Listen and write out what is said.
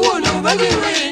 would nobody ring.